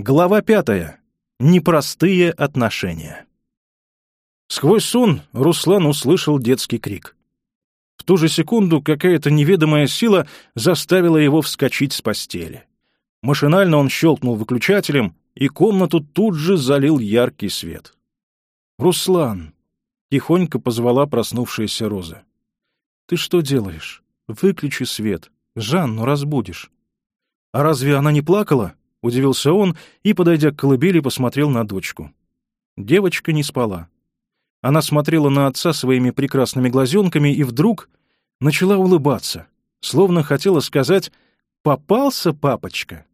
Глава пятая. Непростые отношения. Сквозь сон Руслан услышал детский крик. В ту же секунду какая-то неведомая сила заставила его вскочить с постели. Машинально он щелкнул выключателем, и комнату тут же залил яркий свет. «Руслан!» — тихонько позвала проснувшаяся Роза. «Ты что делаешь? Выключи свет. Жанну разбудишь». «А разве она не плакала?» — удивился он и, подойдя к колыбели, посмотрел на дочку. Девочка не спала. Она смотрела на отца своими прекрасными глазенками и вдруг начала улыбаться, словно хотела сказать «Попался, папочка!»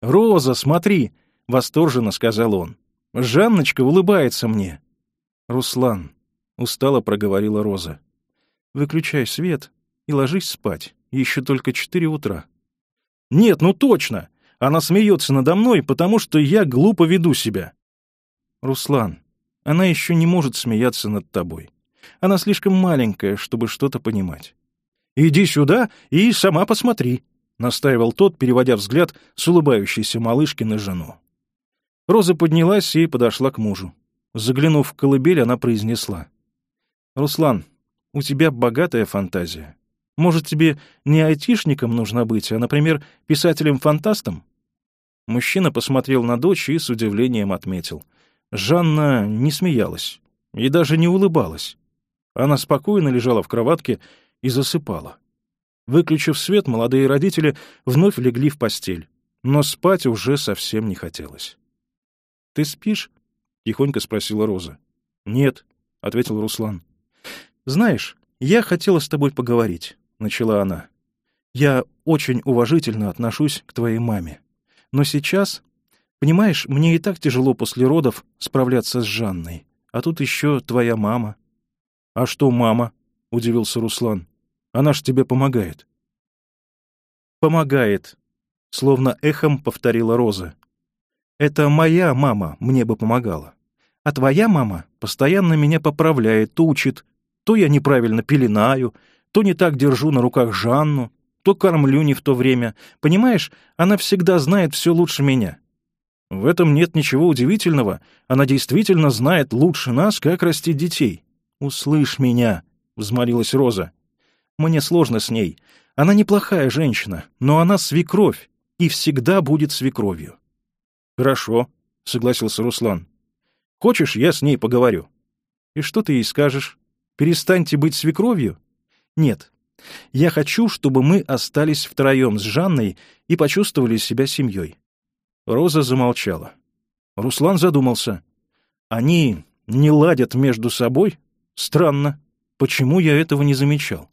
«Роза, смотри!» — восторженно сказал он. «Жанночка улыбается мне!» «Руслан!» — устало проговорила Роза. «Выключай свет и ложись спать. Еще только четыре утра». «Нет, ну точно!» Она смеется надо мной, потому что я глупо веду себя. Руслан, она еще не может смеяться над тобой. Она слишком маленькая, чтобы что-то понимать. «Иди сюда и сама посмотри», — настаивал тот, переводя взгляд с улыбающейся малышки на жену. Роза поднялась и подошла к мужу. Заглянув в колыбель, она произнесла. «Руслан, у тебя богатая фантазия. Может, тебе не айтишником нужно быть, а, например, писателем-фантастом? Мужчина посмотрел на дочь и с удивлением отметил. Жанна не смеялась и даже не улыбалась. Она спокойно лежала в кроватке и засыпала. Выключив свет, молодые родители вновь легли в постель, но спать уже совсем не хотелось. «Ты спишь?» — тихонько спросила Роза. «Нет», — ответил Руслан. «Знаешь, я хотела с тобой поговорить», — начала она. «Я очень уважительно отношусь к твоей маме. Но сейчас... Понимаешь, мне и так тяжело после родов справляться с Жанной. А тут еще твоя мама». «А что мама?» — удивился Руслан. «Она ж тебе помогает». «Помогает», — словно эхом повторила Роза. «Это моя мама мне бы помогала. А твоя мама постоянно меня поправляет, учит. То я неправильно пеленаю, то не так держу на руках Жанну, то кормлю не в то время. Понимаешь, она всегда знает все лучше меня». В этом нет ничего удивительного. Она действительно знает лучше нас, как растить детей. «Услышь меня», — взмолилась Роза. «Мне сложно с ней. Она неплохая женщина, но она свекровь и всегда будет свекровью». «Хорошо», — согласился Руслан. «Хочешь, я с ней поговорю?» «И что ты ей скажешь? Перестаньте быть свекровью?» «Нет, я хочу, чтобы мы остались втроем с Жанной и почувствовали себя семьей». Роза замолчала. Руслан задумался. «Они не ладят между собой? Странно. Почему я этого не замечал?»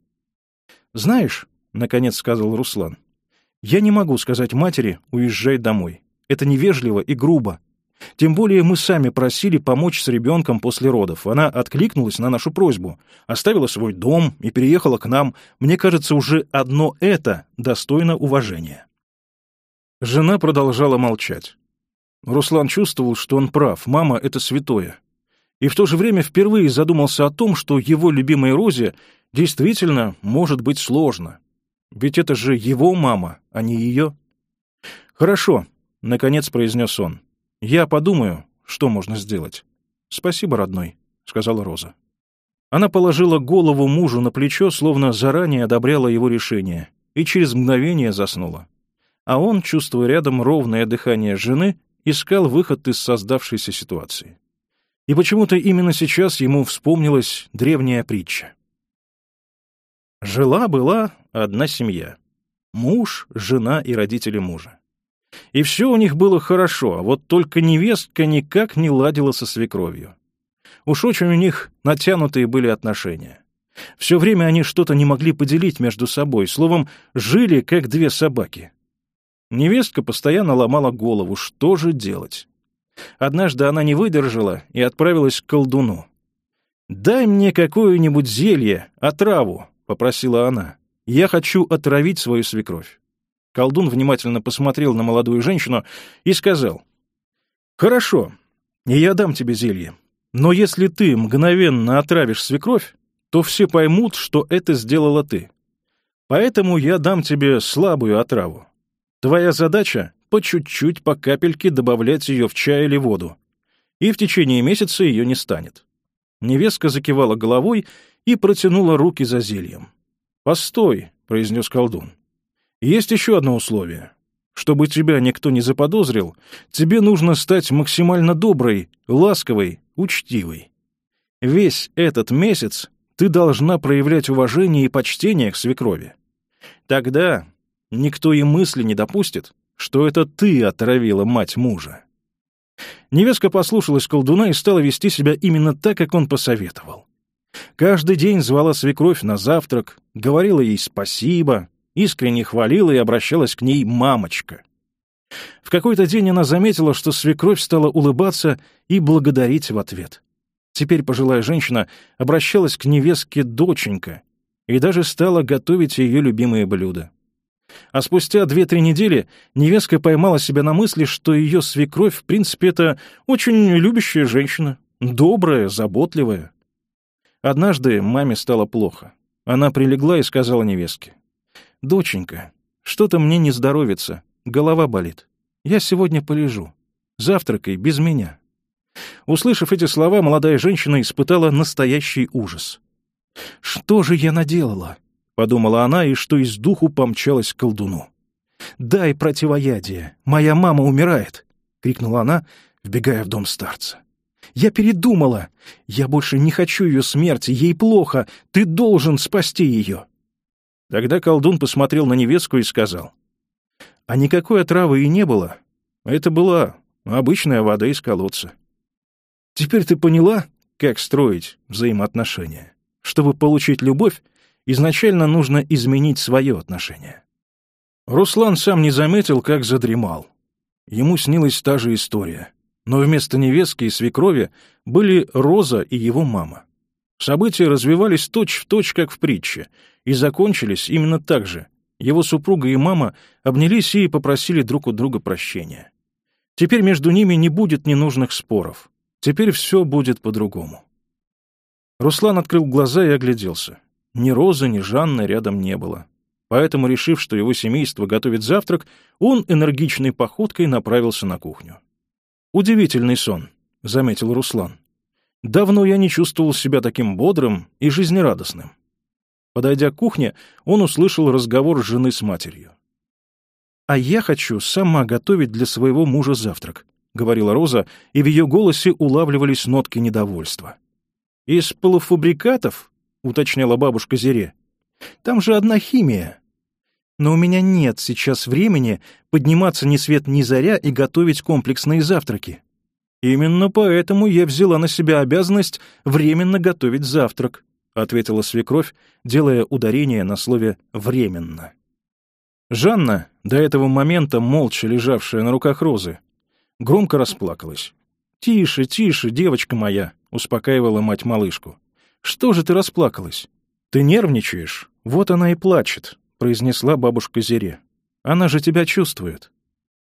«Знаешь», — наконец сказал Руслан, — «я не могу сказать матери, уезжай домой. Это невежливо и грубо. Тем более мы сами просили помочь с ребенком после родов. Она откликнулась на нашу просьбу, оставила свой дом и переехала к нам. Мне кажется, уже одно это достойно уважения. Жена продолжала молчать. Руслан чувствовал, что он прав, мама — это святое. И в то же время впервые задумался о том, что его любимой Розе действительно может быть сложно. Ведь это же его мама, а не ее. «Хорошо», — наконец произнес он. Я подумаю, что можно сделать. Спасибо, родной, сказала Роза. Она положила голову мужу на плечо, словно заранее одобряла его решение, и через мгновение заснула. А он, чувствуя рядом ровное дыхание жены, искал выход из создавшейся ситуации. И почему-то именно сейчас ему вспомнилась древняя притча. Жила-была одна семья. Муж, жена и родители мужа. И все у них было хорошо, а вот только невестка никак не ладила со свекровью. Уж очень у них натянутые были отношения. Все время они что-то не могли поделить между собой, словом, жили как две собаки. Невестка постоянно ломала голову, что же делать. Однажды она не выдержала и отправилась к колдуну. «Дай мне какое-нибудь зелье, отраву», — попросила она. «Я хочу отравить свою свекровь». Колдун внимательно посмотрел на молодую женщину и сказал. «Хорошо, я дам тебе зелье. Но если ты мгновенно отравишь свекровь, то все поймут, что это сделала ты. Поэтому я дам тебе слабую отраву. Твоя задача — по чуть-чуть, по капельке добавлять ее в чай или воду. И в течение месяца ее не станет». Невестка закивала головой и протянула руки за зельем. «Постой», — произнес колдун. Есть еще одно условие. Чтобы тебя никто не заподозрил, тебе нужно стать максимально доброй, ласковой, учтивой. Весь этот месяц ты должна проявлять уважение и почтение к свекрови. Тогда никто и мысли не допустит, что это ты отравила мать мужа. Невестка послушалась колдуна и стала вести себя именно так, как он посоветовал. Каждый день звала свекровь на завтрак, говорила ей спасибо, искренне хвалила и обращалась к ней «мамочка». В какой-то день она заметила, что свекровь стала улыбаться и благодарить в ответ. Теперь пожилая женщина обращалась к невестке «доченька» и даже стала готовить ее любимые блюда. А спустя две-три недели невестка поймала себя на мысли, что ее свекровь, в принципе, это очень любящая женщина, добрая, заботливая. Однажды маме стало плохо. Она прилегла и сказала невестке. «Доченька, что-то мне не здоровится, голова болит. Я сегодня полежу. Завтракай без меня». Услышав эти слова, молодая женщина испытала настоящий ужас. «Что же я наделала?» — подумала она, и что из духу помчалась к колдуну. «Дай противоядие, моя мама умирает!» — крикнула она, вбегая в дом старца. «Я передумала! Я больше не хочу ее смерти, ей плохо, ты должен спасти ее!» Тогда колдун посмотрел на невестку и сказал. «А никакой отравы и не было. Это была обычная вода из колодца. Теперь ты поняла, как строить взаимоотношения. Чтобы получить любовь, изначально нужно изменить свое отношение». Руслан сам не заметил, как задремал. Ему снилась та же история. Но вместо невестки и свекрови были Роза и его мама. События развивались точь-в-точь, точь, как в притче — и закончились именно так же. Его супруга и мама обнялись и попросили друг у друга прощения. Теперь между ними не будет ненужных споров. Теперь все будет по-другому. Руслан открыл глаза и огляделся. Ни Розы, ни Жанны рядом не было. Поэтому, решив, что его семейство готовит завтрак, он энергичной походкой направился на кухню. «Удивительный сон», — заметил Руслан. «Давно я не чувствовал себя таким бодрым и жизнерадостным. Подойдя к кухне, он услышал разговор жены с матерью. «А я хочу сама готовить для своего мужа завтрак», — говорила Роза, и в ее голосе улавливались нотки недовольства. «Из полуфабрикатов?» — уточняла бабушка Зере. «Там же одна химия. Но у меня нет сейчас времени подниматься ни свет ни заря и готовить комплексные завтраки. Именно поэтому я взяла на себя обязанность временно готовить завтрак», — ответила свекровь, делая ударение на слове «временно». Жанна, до этого момента молча лежавшая на руках Розы, громко расплакалась. «Тише, тише, девочка моя!» — успокаивала мать малышку. «Что же ты расплакалась? Ты нервничаешь? Вот она и плачет», — произнесла бабушка Зере. «Она же тебя чувствует».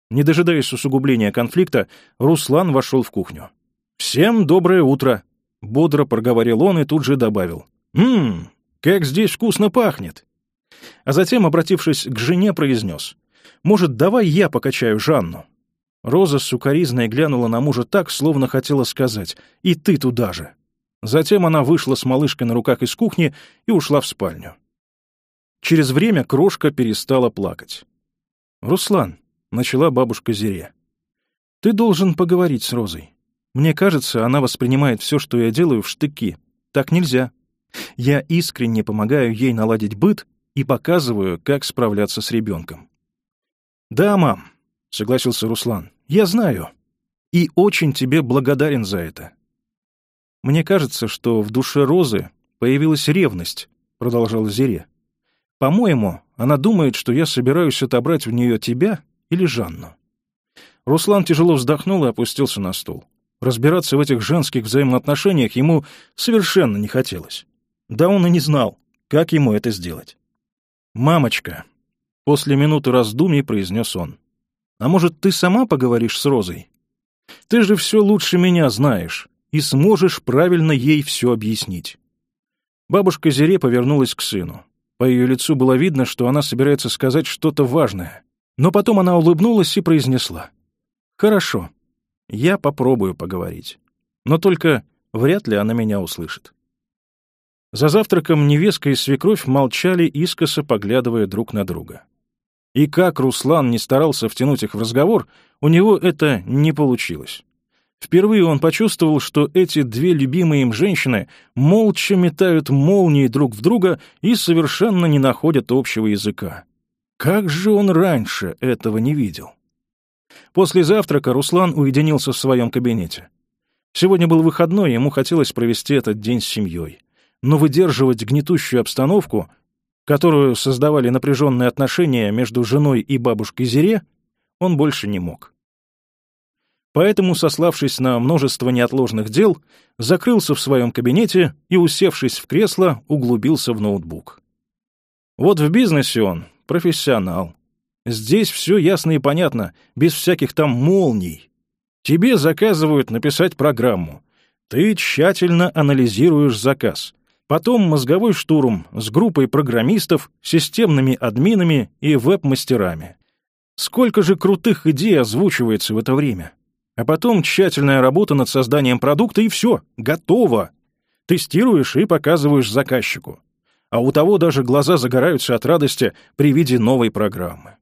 Не дожидаясь усугубления конфликта, Руслан вошел в кухню. «Всем доброе утро!» — бодро проговорил он и тут же добавил. «Ммм, как здесь вкусно пахнет!» А затем, обратившись к жене, произнес. «Может, давай я покачаю Жанну?» Роза с сукоризной глянула на мужа так, словно хотела сказать «И ты туда же!» Затем она вышла с малышкой на руках из кухни и ушла в спальню. Через время крошка перестала плакать. «Руслан», — начала бабушка Зире, — «ты должен поговорить с Розой. Мне кажется, она воспринимает все, что я делаю, в штыки. Так нельзя». Я искренне помогаю ей наладить быт и показываю, как справляться с ребенком. «Да, мам», — согласился Руслан, — «я знаю. И очень тебе благодарен за это». «Мне кажется, что в душе Розы появилась ревность», — продолжала Зире. «По-моему, она думает, что я собираюсь отобрать в нее тебя или Жанну». Руслан тяжело вздохнул и опустился на стул. Разбираться в этих женских взаимоотношениях ему совершенно не хотелось. Да он и не знал, как ему это сделать. «Мамочка», — после минуты раздумий произнес он, — «а может, ты сама поговоришь с Розой? Ты же все лучше меня знаешь и сможешь правильно ей все объяснить». Бабушка Зере повернулась к сыну. По ее лицу было видно, что она собирается сказать что-то важное. Но потом она улыбнулась и произнесла. «Хорошо, я попробую поговорить. Но только вряд ли она меня услышит». За завтраком невестка и свекровь молчали, искоса поглядывая друг на друга. И как Руслан не старался втянуть их в разговор, у него это не получилось. Впервые он почувствовал, что эти две любимые им женщины молча метают молнии друг в друга и совершенно не находят общего языка. Как же он раньше этого не видел? После завтрака Руслан уединился в своем кабинете. Сегодня был выходной, ему хотелось провести этот день с семьей но выдерживать гнетущую обстановку, которую создавали напряженные отношения между женой и бабушкой Зире, он больше не мог. Поэтому, сославшись на множество неотложных дел, закрылся в своем кабинете и, усевшись в кресло, углубился в ноутбук. Вот в бизнесе он профессионал. Здесь все ясно и понятно, без всяких там молний. Тебе заказывают написать программу. Ты тщательно анализируешь заказ — Потом мозговой штурм с группой программистов, системными админами и веб-мастерами. Сколько же крутых идей озвучивается в это время? А потом тщательная работа над созданием продукта и все, готово. Тестируешь и показываешь заказчику. А у того даже глаза загораются от радости при виде новой программы.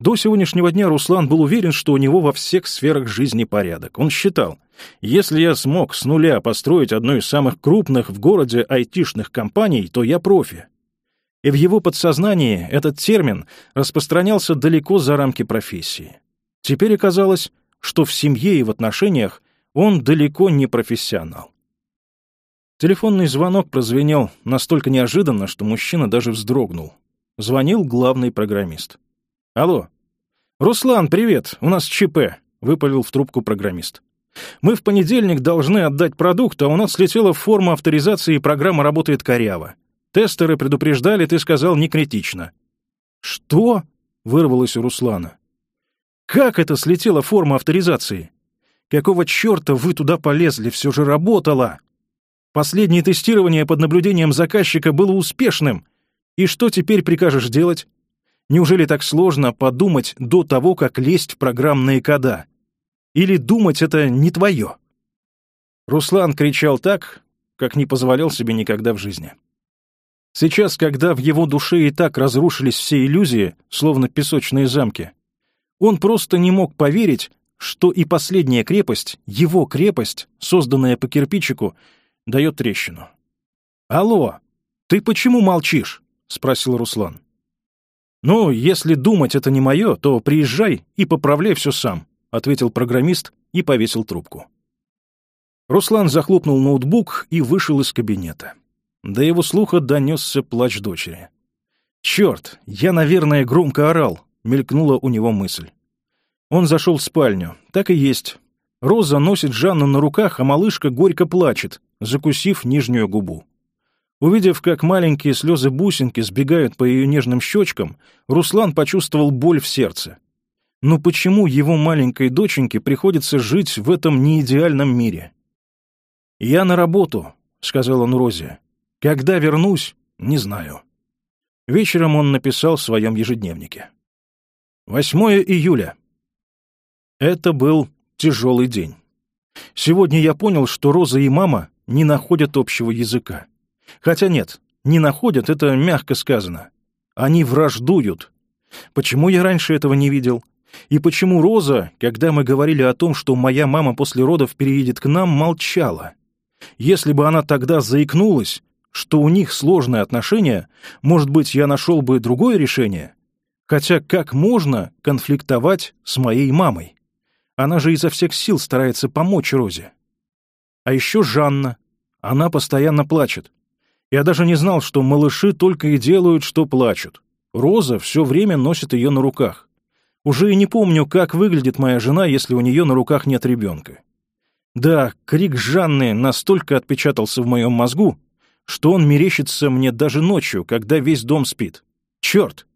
До сегодняшнего дня Руслан был уверен, что у него во всех сферах жизни порядок. Он считал, если я смог с нуля построить одну из самых крупных в городе айтишных компаний, то я профи. И в его подсознании этот термин распространялся далеко за рамки профессии. Теперь оказалось, что в семье и в отношениях он далеко не профессионал. Телефонный звонок прозвенел настолько неожиданно, что мужчина даже вздрогнул. Звонил главный программист. «Алло». «Руслан, привет, у нас ЧП», — выпалил в трубку программист. «Мы в понедельник должны отдать продукт, а у нас слетела форма авторизации, и программа работает коряво. Тестеры предупреждали, ты сказал, не критично». «Что?» — вырвалось у Руслана. «Как это слетела форма авторизации? Какого черта вы туда полезли? Все же работала. Последнее тестирование под наблюдением заказчика было успешным. И что теперь прикажешь делать? Неужели так сложно подумать до того, как лезть в программные кода? Или думать это не твое? Руслан кричал так, как не позволял себе никогда в жизни. Сейчас, когда в его душе и так разрушились все иллюзии, словно песочные замки, он просто не мог поверить, что и последняя крепость, его крепость, созданная по кирпичику, дает трещину. «Алло, ты почему молчишь?» — спросил Руслан. «Ну, если думать это не мое, то приезжай и поправляй все сам», — ответил программист и повесил трубку. Руслан захлопнул ноутбук и вышел из кабинета. До его слуха донесся плач дочери. «Черт, я, наверное, громко орал», — мелькнула у него мысль. Он зашел в спальню. Так и есть. Роза носит Жанну на руках, а малышка горько плачет, закусив нижнюю губу. Увидев, как маленькие слезы-бусинки сбегают по ее нежным щечкам, Руслан почувствовал боль в сердце. Но почему его маленькой доченьке приходится жить в этом неидеальном мире? «Я на работу», — сказал он Розе. «Когда вернусь, не знаю». Вечером он написал в своем ежедневнике. 8 июля. Это был тяжелый день. Сегодня я понял, что Роза и мама не находят общего языка. Хотя нет, не находят, это мягко сказано. Они враждуют. Почему я раньше этого не видел? И почему Роза, когда мы говорили о том, что моя мама после родов переедет к нам, молчала? Если бы она тогда заикнулась, что у них сложные отношения, может быть, я нашел бы другое решение? Хотя как можно конфликтовать с моей мамой? Она же изо всех сил старается помочь Розе. А еще Жанна. Она постоянно плачет. Я даже не знал, что малыши только и делают, что плачут. Роза все время носит ее на руках. Уже и не помню, как выглядит моя жена, если у нее на руках нет ребенка. Да, крик Жанны настолько отпечатался в моем мозгу, что он мерещится мне даже ночью, когда весь дом спит. Черт!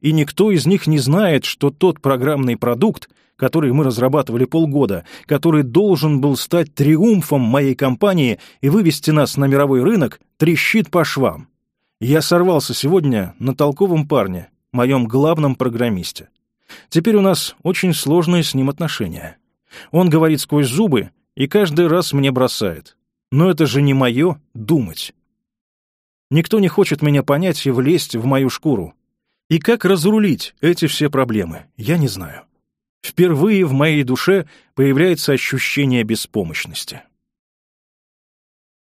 И никто из них не знает, что тот программный продукт, который мы разрабатывали полгода, который должен был стать триумфом моей компании и вывести нас на мировой рынок, трещит по швам. Я сорвался сегодня на толковом парне, моем главном программисте. Теперь у нас очень сложные с ним отношения. Он говорит сквозь зубы и каждый раз мне бросает. Но это же не мое думать. Никто не хочет меня понять и влезть в мою шкуру. И как разрулить эти все проблемы, я не знаю. Впервые в моей душе появляется ощущение беспомощности.